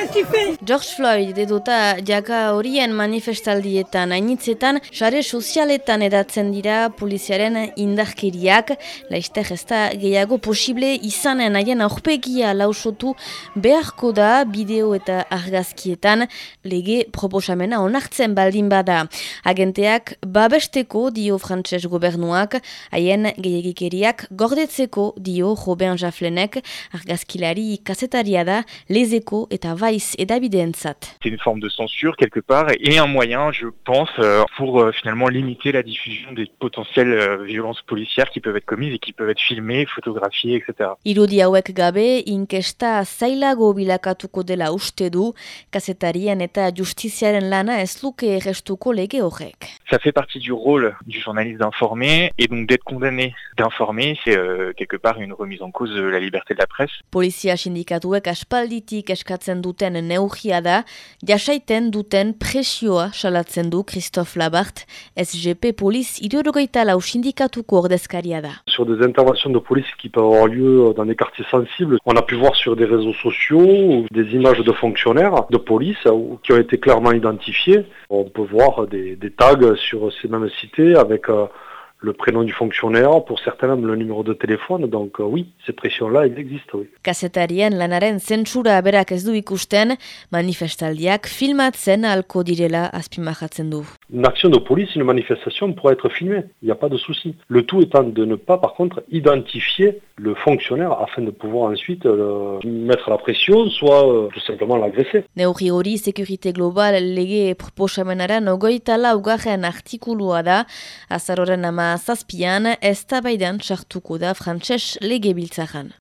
George Floyd edota jaka horien manifestaldietan hainitzetan sare sozialetan edatzen dira poliziaren indarkeriak. Laizter ez da gehiago posible izanen haien aurpegia lausotu beharko da bideo eta argazkietan. Lege proposamena onartzen baldin bada. Agenteak babesteko dio frantses gobernuak haien gehiagikeriak gordetzeko dio Robin Jaflenek argazkilari kasetaria da lezeko eta vaiz edabideentzat. C'est une forme de censure quelque part et un moyen, je pense, euh, pour euh, finalement limiter la diffusion des potentielles euh, violences policières qui peuvent être commises et qui peuvent être filmées, photographiées, etc. Irudi hauek gabe, inkesta zailago bilakatuko dela uste du, kazetarien eta justiziaren lana ez luke errestuko lege horrek. Ça fait partie du rôle du journaliste d'informer et donc d'être condamné d'informer, c'est euh, quelque part une remise en cause de la liberté de la presse. Polizia sindikatuek aspalditik eskatzen duten neugia da, jasaiten duten presioa salatzen du Christophe Labart, SGP irurogeita lau sindikatuko ordezkaria da. Sur des interventions de police qui peuvent avoir lieu dans des quartiers sensibles, on a pu voir sur des réseaux sociaux des images de fonctionnaires de police qui ont été clairement identifiés. On peut voir des, des tags sur ces mêmes cités avec euh, le prénom du fonctionnaire, pour certains même le numéro de téléphone. Donc euh, oui, ces pressions-là, elles existent, oui. Kazetarien lanaren zentsura berak ez du ikusten, manifestaldiak filmatzen alko direla azpimahatzen du. Une action de police, une manifestation pourrait être filmée, il n'y a pas de souci. Le tout étant de ne pas, par contre, identifier le fonctionnaire afin de pouvoir ensuite euh, mettre la pression, soit euh, tout simplement l'agresser. Neurri hori Sécurité Global lege proposamenaren ogoita laugarren artikulua da, azaroren ama zazpian ez da baidan sartuko da frantses legebiltzaran.